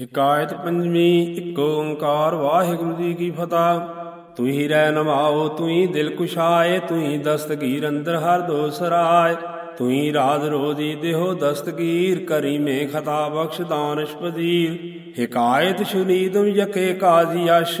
حکایت پنج اکار واحد تھی رہ نواؤ توئی دل خش آئے توی دستگیر اندر ہر دو سر آئے توئی راج رو دیو دستگیر کری میں خطا بخش دانش پذیر ہکایت شنی تم یكزی عش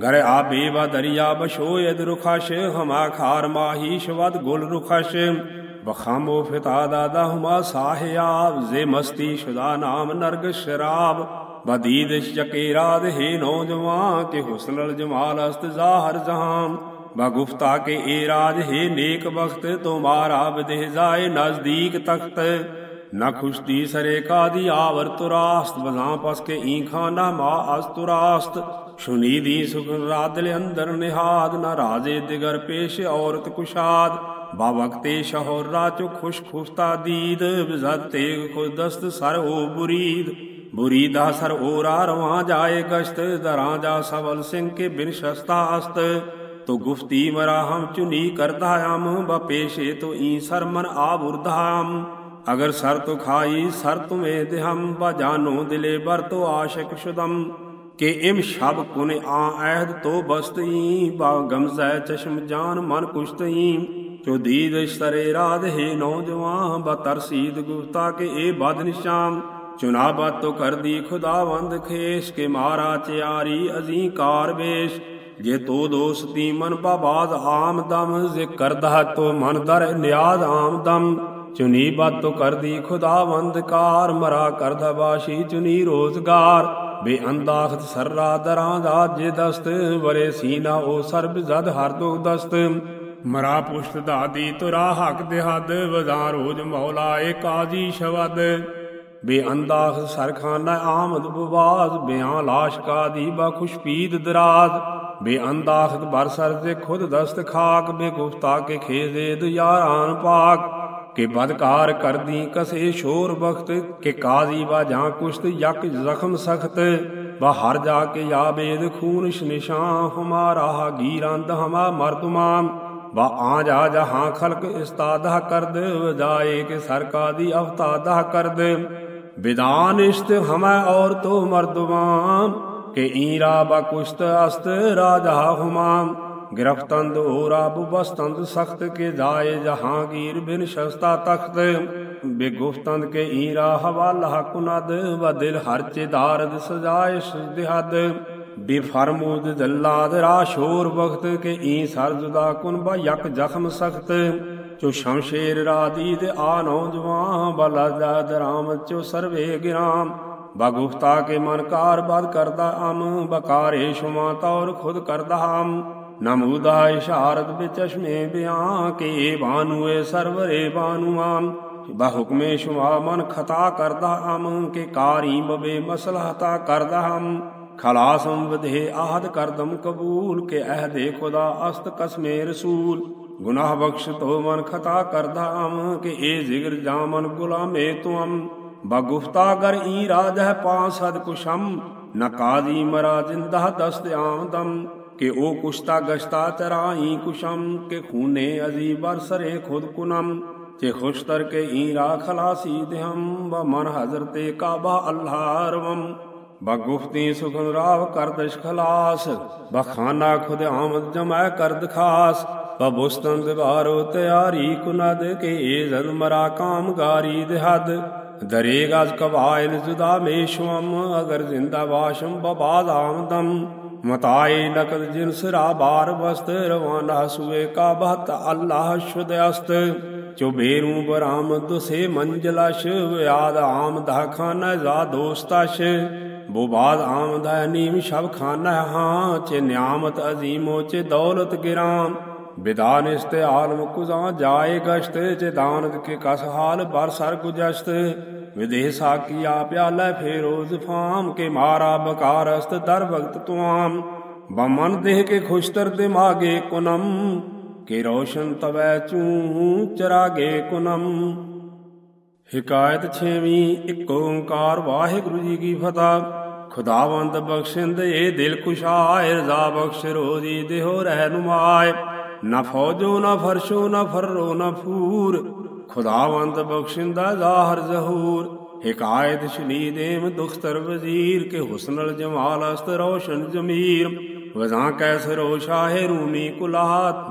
गर आबे व दरिया बशो यद रुखश हमा खार माहीश वद गुल रुखश बखामो फिता दादा हुमा साहयाब जे मस्ती शुदा नाम नरग शराब बदीद शकेराद हे नौजवा के हुसलल जमाल अस्त जाहर जहां बगुफ्ता के एराज हे नेक बख्त तुम्हारा विदेह जाए नजदीक तख्त न खुशती सरे का दी आवर तुरास्त बजा पस के ईखा न मा अस्तुरास्त ਸੁਨੀ ਸੁਨੀਦੀ ਸੁਖਨ ਰਾਦਲ ਅੰਦਰ ਨਿਹਾਦ ਨਾ ਰਾਜੇ ਦਿਗਰ ਪੇਸ਼ ਔਰਤ ਕੁਸ਼ਾਦ ਬਾ ਵਕਤੇ ਸ਼ਹਰ ਰਾਚੋ ਖੁਸ਼ ਖੁਸਤਾ ਦੀਦ ਬਿਜ਼ਤੇ ਖੁਦ ਦਸਤ ਸਰ ਹੋ ਬੁਰੀਦ ਬੁਰੀ ਦਾ ਸਰ ਓਰਾ ਰਵਾ ਜਾਏ ਕਸ਼ਤ ਦਰਾਂ ਜਾ ਸਵਲ ਸਿੰਘ ਕੇ ਬਿਨ ਸ਼ਸਤਾ ਹਸਤ ਤੋ ਗੁਫਤੀ ਮਰਾ ਹਮ ਚੁਨੀ ਕਰਦਾ ਆਮ ਬਪੇਸ਼ੇ ਤੋ ਈ ਸਰ ਮਨ ਆਵੁਰਧਾਮ ਅਗਰ ਸਰ ਤੋ ਖਾਈ ਸਰ ਤੁਮੇ ਦੇ ਹਮ ਬਾ ਜਾਨੋ ਦਿਲੇ ਬਰ ਤੋ ਆਸ਼ਿਕ ਸ਼ੁਦਮ ਕਿ ਇਮ ਸ਼ਬ ਕੋਨੇ ਆ ਅਹਿਦ ਤੋ ਬਸਤਈ ਬਾ ਗਮਜ਼ੈ ਚਸ਼ਮ ਜਾਨ ਮਨ ਕੁਸ਼ਤਈ ਜੋ ਦੀਦ ਸਰੇ ਰਾਧ ਹੈ ਨੌਜਵਾਂ ਬਾ ਤਰਸੀਦ ਗੁਫਤਾ ਕੇ ਇਹ ਬਦ ਨਿਸ਼ਾਮ ਚੁਨਾਬਾ ਤੋ ਕਰਦੀ ਖੁਦਾਵੰਦ ਖੇਸ਼ ਕੇ ਮਾਰਾ ਤਿਆਰੀ ਅਜ਼ੀ ਵੇਸ਼ ਜੇ ਤੋ ਦੋਸਤੀ ਮਨ ਬਾਬਾਦ ਦਮ ਜੇ ਕਰਦਾ ਤੋ ਮਨ ਦਰ ਨਿਆਦ ਆਮ ਦਮ ਚੁਨੀ ਬਾਤ ਤੋ ਕਰਦੀ ਖੁਦਾਵੰਦ ਕਾਰ ਮਰਾ ਕਰਦਾ ਬਾਸ਼ੀ ਚੁਨੀ ਰੋਜ਼ਗਾਰ ਬੇਅੰਦਾਖਤ ਸਰਰਾ ਦਰਾਂ ਦਾ ਜੇ ਦਸਤ ਵਰੇ ਸੀਨਾ ਉਹ ਸਰਬ ਜਦ ਹਰ ਦੁਖ ਦਸਤ ਮਰਾ ਪੁਸ਼ਤ ਦਾ ਦੀ ਤੁਰਾ ਹਕ ਦੇ ਹੱਦ ਵਜ਼ਾ ਰੋਜ ਮੌਲਾ ਏ ਕਾਜੀ ਸ਼ਵਦ ਬੇਅੰਦਾਖ ਸਰਖਾਨਾ ਆਮਦ ਬਵਾਜ਼ ਬਿਆਂ ਲਾਸ਼ ਕਾ ਦੀ ਬਾ ਖੁਸ਼ਪੀਦ ਦਰਾਜ਼ ਬੇਅੰਦਾਖਤ ਬਰਸਰ ਦੇ ਖੁਦ ਦਸਤ ਖਾਕ ਬੇਗੁਫਤਾ ਕੇ ਖੇਜ਼ੇ ਯਾਰਾਨ ਪਾਕ کہ بدکار کر دی کسے شور بخت کہ قاضی با جا کشت یک زخم سخت با ہر جا کے خونش ہمارا گیراند ہما مردمان با آ جا جہاں خلق استادہ کرد و جائے کہ سرکا دوتا دہ کرد بدانشت ہمیں اور تو مردمان کہ ایرا با کشت است راجہ ہومام ਗਿਰਫਤੰਦ ਹੋਰਾ ਬੁਬਸਤੰਦ ਸਖਤ ਕੇ ਜਾਏ ਜਹਾਂਗੀਰ ਬਿਨ ਸ਼ਸਤਾ ਤਖਤ ਬੇਗੁਫਤੰਦ ਕੇ ਈਰਾ ਹਵਾਲਾ ਕੁਨਦ ਵਦਿਲ ਹਰਚੇ ਧਾਰਦ ਸਜਾਏ ਸਦਿਹਦ ਬੇਫਰਮੂਦ ਦੱਲਾਦ ਰਾਸ਼ੋਰ ਵਖਤ ਕੇ ਈ ਸਰਜਦਾ ਕੁਨਬਾ ਯਕ ਜ਼ਖਮ ਸਖਤ ਚੋ ਸ਼ਮਸ਼ੇਰ ਰਾਦੀ ਤੇ ਆ ਨੌਜਵਾਨ ਬਲਾ ਜਾਦ ਰਾਮ ਚੋ ਸਰਵੇ ਗਿਰਾਮ ਬਗੁਫਤਾ ਕੇ ਮਨਕਾਰ ਬਾਦ ਕਰਦਾ ਅਮ ਬਕਾਰੇ ਸ਼ੁਮਾ ਤੌਰ ਖੁਦ ਕਰਦਾ ਹਮ نمود عشارد بے چشمے بے آنوی سرو ری بانو بہ حکمے شو من خطا کر دہ ام کے کاری مسلح تا کردہ خلاسم ودے آد کردم قبول کے اح دے کا اصط کسمے رسو گناہ بخش تو من خطا کردہ آم کے اے جگگر جامن گل مے توم بگتا گر ای راجہ پاسدشم نہ کاجی مرا جہ دست آدم او کشتا گشتا ترائی کشم کے خونی ازی بر سر خد کشتر کے الاسی دہم ب مر ہزر تے کا بلہم بکن راو کر دلاس بخانا خود آمد جمع کرد خاص تیاری کند کے ایزد مرا کامگاری دہد درگا قبائل جدام اگر زندہ باشم آمدم متا نا بار بست روان کام دہ خان جا دوست بو باد آم دہ نیم شب خان ہاں چینت اضیم چ دولت گران بدان آل مزا جائے کشت چانت کس حال بر سر کس ਵਿਦੇਹ ਸਾਖੀਆ ਪਿਆਲੇ ਫੇਰੋਜ਼ ਫਾਮ ਕੇ ਮਾਰਾ ਬਕਾਰ ਅਸਤ ਦਰ ਭਗਤ ਤੁਆਮ ਬਮਨ ਦੇਹ ਕੇ ਖੁਸ਼ਤਰ ਦਿਮਾਗੇ ਕੁਨਮ ਕੇ ਰੋਸ਼ਨ ਤਵੈ ਚੂ ਚਰਾਗੇ ਕੁਨਮ ਹਿਕਾਇਤ ਛੇਵੀਂ ਇੱਕ ਓੰਕਾਰ ਵਾਹਿਗੁਰੂ ਜੀ ਕੀ ਫਤਿਹ ਖੁਦਾਵੰਦ ਬਖਸ਼ਿੰਦ ਏ ਦਿਲ ਕੁਸ਼ਾਇ ਰਜ਼ਾ ਬਖਸ਼ ਰੋਜ਼ੀ ਦੇਹੋ ਰਹਿਨੁਮਾਇ ਨਾ ਫੌਜੋ ਨਾ ਫਰਸ਼ੋ ਨਾ ਫਰਰੋ ਨਾ ਫੂਰ خداون بخشہ ظاہر ظہور حکایت دختر وزیر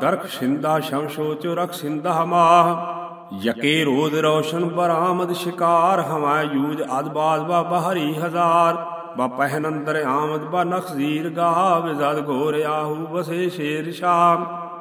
درخہ شمشو چ رخ ہمکی روز روشن برآمد شکار ہمائے یوج آدباز با با ہری ہزار بحندر آمد با نق زیر وزاد گور آہ بسے شیر شام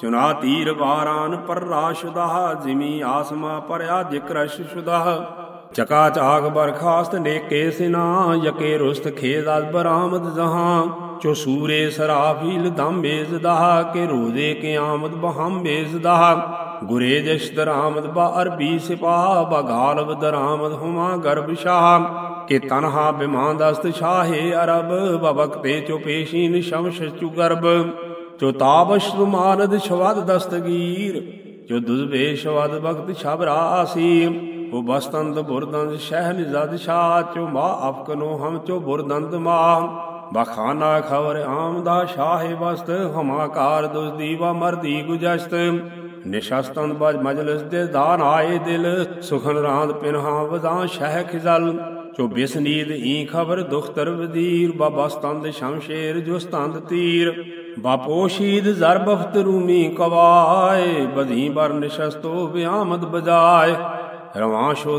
ਚੁਨਾ ਤੀਰ ਬਾਰਾਨ ਪਰ ਰਾਸ਼ੁਦਾ ਜਿਮੀ ਆਸਮਾ ਪਰਿਆ ਜਿਕਰਸ਼ ਸੁਦਾ ਚਕਾ ਚਾਗ ਬਰਖਾਸਤ ਨੇਕੇ ਸਿਨਾ ਯਕੇ ਰੁਸਤ ਖੇਦ ਬਰਾਮਦ ਜਹਾਂ ਚੋ ਸੂਰੇ ਸਰਾਫੀਲ ਦਮ ਬੇਜ਼ਦਾ ਕੇ ਰੋਜ਼ੇ ਕੇ ਆਮਦ ਬਹਮ ਬੇਜ਼ਦਾ ਗੁਰੇ ਜਿਸ਼ਤ ਰਾਮਦ ਬਾ ਅਰਬੀ ਸਿਪਾ ਬਾ ਗਾਲਬ ਦਰਾਮਦ ਹੁਮਾ ਗਰਬ ਸ਼ਾਹ ਕੇ ਤਨਹਾ ਬਿਮਾਂ ਦਸਤ ਸ਼ਾਹੇ ਅਰਬ ਬਵਕਤੇ ਚੋ ਪੇਸ਼ੀਨ ਸ਼ਮਸ਼ ਚੁ ਗਰਬ ਜੋ ਤਾਬਸ਼ਰੂ ਮਾਨਦ ਸ਼ਵਦ ਦਸਤਗੀਰ ਜੋ ਦੁਜ਼ਬੇ ਸ਼ਵਦ ਬਖਤ ਸ਼ਬਰਾਸੀ ਉਹ ਬਸਤੰਦ ਬੁਰਦੰਦ ਸ਼ਹਿਲ ਜਦ ਸ਼ਾ ਚੋ ਮਾ ਆਪਕਨੋ ਹਮ ਚੋ ਬੁਰਦੰਦ ਮਾ ਬਖਾਨਾ ਖਬਰ ਆਮਦਾ ਸ਼ਾਹੇ ਵਸਤ ਹਮਾਕਾਰ ਦੀਵਾ ਮਰਦੀ ਗੁਜਸਤ ਨਿਸ਼ਾਸਤੰਦ ਬਾਜ ਮਜਲਿਸ ਦੇ ਦਾਨ ਆਏ ਦਿਲ ਸੁਖਨ ਰਾਂਦ ਪਿਨਹਾ ਵਜ਼ਾਂ ਸ਼ਹਿ ਖਿਜ਼ਲ ਜੋ ਬਿਸਨੀਦ ਈ ਖਬਰ ਦੁਖਤਰ ਵਦੀਰ ਬਾਬਾ ਸਤੰਦ ਸ਼ਮਸ਼ੇਰ ਜੋ ਸਤੰਦ ਤੀਰ بپوشید زر بفت رومی کوائے بر نسو بجائے رواں شو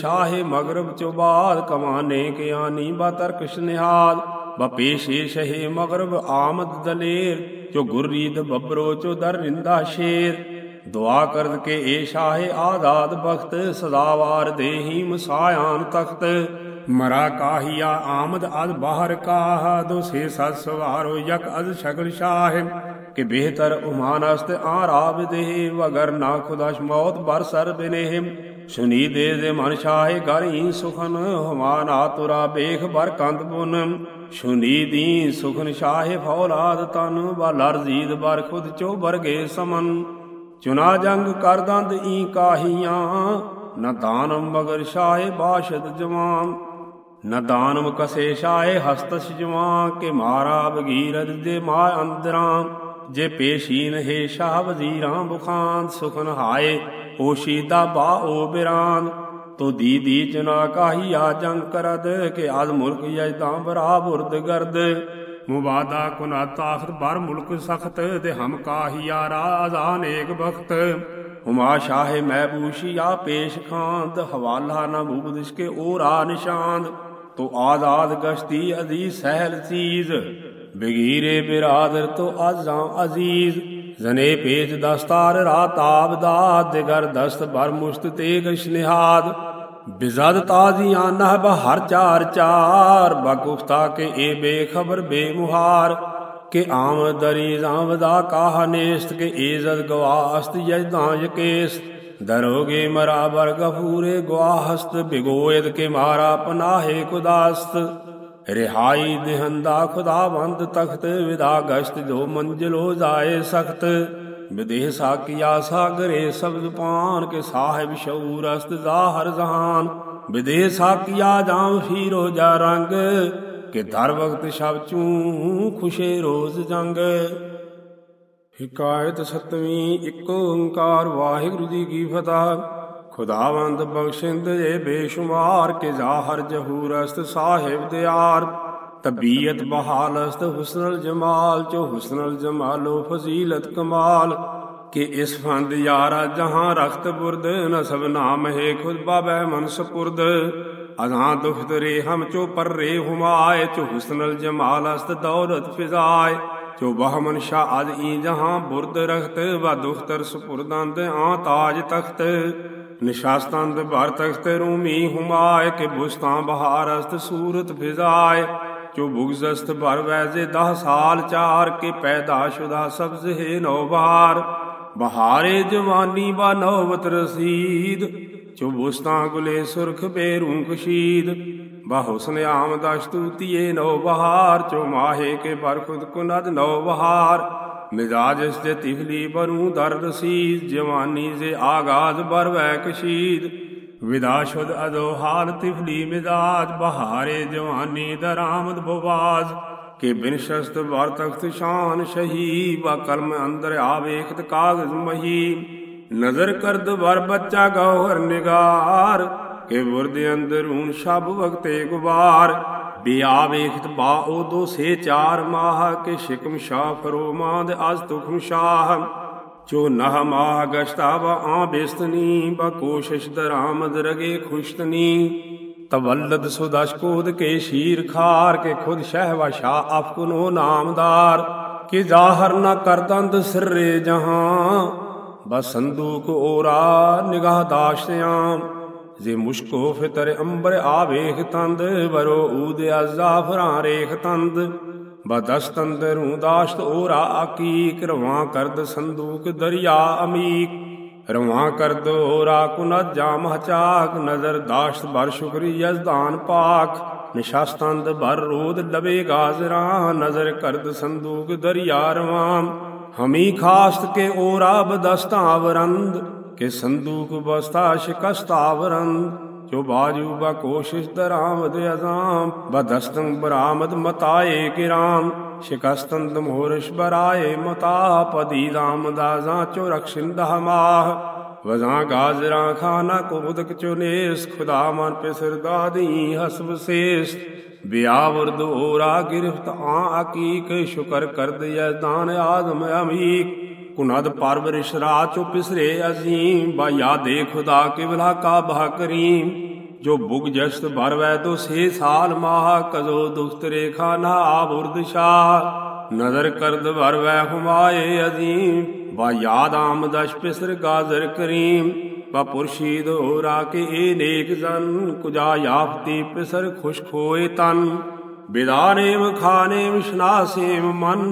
شاہی مغرب چو باد کمانے کے یعنی ب ترک سنہد بپیشے شہ مغرب آمد دلیر چو گرد ببرو چر رندا شیر دعا کرد کے اے شاہ آداد بخت سداوار دے مسایا تخت ਮਰਾ ਕਾਹੀਆ ਆਮਦ ਅਦ ਬਾਹਰ ਕਾਹ ਦੋ ਸੇ ਸਤ ਸਵਾਰੋ ਯਕ ਅਦ ਸ਼ਗਲ ਸ਼ਾਹ ਕਿ ਬਿਹਤਰ ਉਮਾਨਸਤ ਆ ਰਾਬ ਦੇ ਵਗਰ ਨਾ ਖੁਦਾਸ਼ ਮੌਤ ਬਰ ਸਰ ਬਿਨੇਹ ਸੁਨੀ ਦੇ ਦੇ ਮਨ ਸ਼ਾਹੇ ਗਰੀ ਸੁਖਨ ਹਮਾਨ ਆਤੁਰਾ ਤੁਰਾ ਬੇਖ ਬਰ ਕੰਦ ਬੁਨ ਸੁਨੀ ਦੀ ਸੁਖਨ ਸ਼ਾਹੇ ਫੌਲਾਦ ਤਨ ਬਲਰ ਜ਼ੀਦ ਬਰ ਖੁਦ ਚੋ ਬਰਗੇ ਸਮਨ ਚੁਨਾ ਜੰਗ ਕਰ ਦੰਦ ਈ ਕਾਹੀਆਂ ਨਾ ਦਾਨਮ ਮਗਰ ਸ਼ਾਹੇ ਬਾਸ਼ਦ ਜਵਾਨ نہ دان کسے شاہ ہستش جواں کے مارا بغیر ماں اندراں جے پیشی نی شاہ وزیر بخان سکھ نائے کو شی دو براند تو دی چنا کاہیا جنگ کرد کہ آد ملک جی تا براہ برد گرد مادہ کنا تاخت بر ملک سخت تے ہم کا راجا نیک بخت ہوما شاہے محبوشی آ پیش خاند حوالہ نہ بو دش کے او را نشانت تو آزاد گشتی عزیز سہل چیز بغیر برادر تو ازاں عزیز زنے پیچ دستار را تاب داد دگر دست بر مشت تیگش نہاد بزد تازیاں نہب ہر چار چار بکفتہ کے اے بے خبر بے مہار کہ آمد دریز آمدہ کاہ نیست کہ ایزد گواست یجدان یکیست ਦਰੋਗੇ ਮਰਾਬਰ ਗਫੂਰੇ ਗਵਾਹਸਤ ਬਿਗੋਇਦ ਕੇ ਮਾਰਾ ਪਨਾਹੇ ਖੁਦਾਸਤ ਰਿਹਾਈ ਦੇਹੰਦਾ ਖੁਦਾਵੰਦ ਤਖਤ ਵਿਦਾ ਗਸ਼ਤ ਜੋ ਮੰਜ਼ਿਲੋ ਜਾਏ ਸਖਤ ਵਿਦੇਹ ਸਾਕਿਆ ਸਾਗਰੇ ਸਬਦ ਪਾਨ ਕੇ ਸਾਹਿਬ ਸ਼ਊਰ ਅਸਤ ਜ਼ਾਹਰ ਜਹਾਨ ਵਿਦੇਹ ਸਾਕਿਆ ਜਾਮ ਫੀਰੋ ਜਾ ਰੰਗ ਕਿ ਧਰ ਵਕਤ ਸ਼ਬਚੂ ਖੁਸ਼ੇ ਰੋਜ਼ ਜੰਗ حکایت ستویں اکنکار واحد جی کی فتح خدا بے شمار کے زہر جہورستار تبیت بہالست حسنل جمال چو حسن جمالو فضیلت کمال کے اس فن یارا جہاں رخت پورد نسب نام ہی خد باب منس پور اجاں دخت ری ہم چو پر رے حمای چو حسنل جمالست دولت فضا چ بہ منشاہ جہاں برد رخت و دختر سپرد تخت نشاست رومی ہمائے بہارست سورت فضا چست بار ویزے دہ سال چار کے پیدا شدہ سبز ہے نو بار بہار جبانی و نوبت رسید چستا گلے سرخ پیرو قشید باہدو نو بہار چواہے تیفلی مزاج بہار جوانی درآمد باز کے بن شسط بر تخت شان شہی و کل اندر آغز مہی نظر کردار بچا گوہر نگار ਕਿ ਮੁਰਦ ਅੰਦਰੂਨ ਸ਼ਬ ਵਕਤੇ ਗੁਬਾਰ ਬਿਆ ਵੇਖਤ ਬਾ ਉਹ ਦੋ ਸੇ ਚਾਰ ਮਾਹ ਕੇ ਸ਼ਿਕਮ ਫਰੋ ਮਾਂਦ ਅਜ ਤੁਖੁ ਸ਼ਾਹ ਜੋ ਨਹ ਮਾਹ ਗਸ਼ਤਾ ਬਾ ਆ ਬੇਸਤਨੀ ਬਾ ਕੋਸ਼ਿਸ਼ ਦਰਾਮਦ ਰਗੇ ਖੁਸ਼ਤਨੀ ਤਵੱਲਦ ਸੁਦਸ਼ ਕੋਦ ਕੇ ਸ਼ੀਰ ਖਾਰ ਕੇ ਖੁਦ ਸ਼ਹਿਵਾ ਸ਼ਾ ਅਫਕਨੋ ਨਾਮਦਾਰ ਕਿ ਜ਼ਾਹਰ ਨਾ ਕਰਦੰਦ ਸਿਰੇ ਜਹਾਂ ਬਸੰਦੂਕ ਓਰਾ ਨਿਗਾਹ ਦਾਸ਼ਿਆਂ جی مشکو فتر امبر آ وےخ تند برو ادیا ریخ تند ب دستند رو داشت اورا عقیق رواں کرد سندوک دریا امیک رواں کرد اوا کن جامچاخ نظر داشت بر شکری یز دان پاک نشاستند بر رود لبے گاجراں نظر کرد سندوک دریا رواں ہمیں خاص کے اورا بدستاں برند کہ صندوق بستا شکست جو باجو با بوشیش درآمد متا کی رام شکست برآ متا پتی رام چو رکشن دہ ماہ وزاں گاجراں خانا کودک چنےس خدا من پہ سردادی حسب سیس بیا بیا اورا گرفت آکیق شکر کر دان آدم امیق کند پرو رشرا چو پسرے عظیم با یا دے خدا کے بلا کا بہ کریم جو بوگ جس بر شاہ نظر کرد وار وے ہمائے عظیم با یاد آمدش پسر گازر کریم پرشید ہو را کے کجا یافتی پسر خوشخو تن کھانیم شناسیم من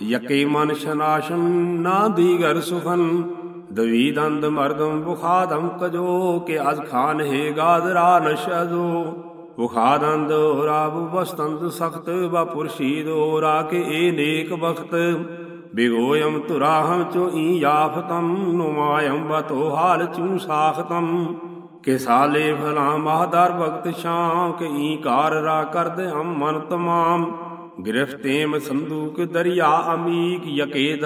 ی من شناشن نا دیگر سکھن دند مردم بخا دم کجو کے اے نیک بخت بے گوئم چو این یافتم نو تو حال چون ساختم کہ سالے فلاں مہدار وقت شام کار را ہم من تمام گرفتے دریا امیک یقین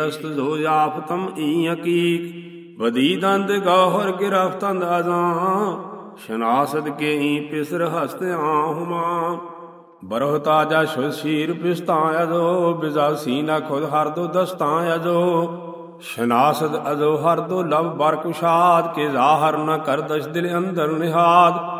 آرہ تاجا شیر پستا اجو بنا خد ہر دو دستان اجو شناسد اجو ہر دو لو بر کشاد کے ذہر نہ کر دش دل اندر نہاد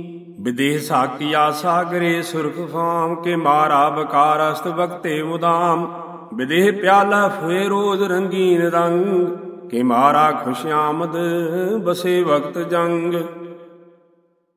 ਵਿਦੇਹ ਸਾਕੀਆ ਸਾਗਰੇ ਸੁਰਖ ਫਾਮ ਕੇ ਮਾਰਾ ਬਕਾਰ ਅਸਤ ਵਕਤੇ ਮੁਦਾਮ ਵਿਦੇਹ ਪਿਆਲਾ ਫੁਏ ਰੋਜ਼ ਰੰਗੀਨ ਰੰਗ ਕੇ ਮਾਰਾ ਖੁਸ਼ਿਆਮਦ ਬਸੇ ਵਕਤ ਜੰਗ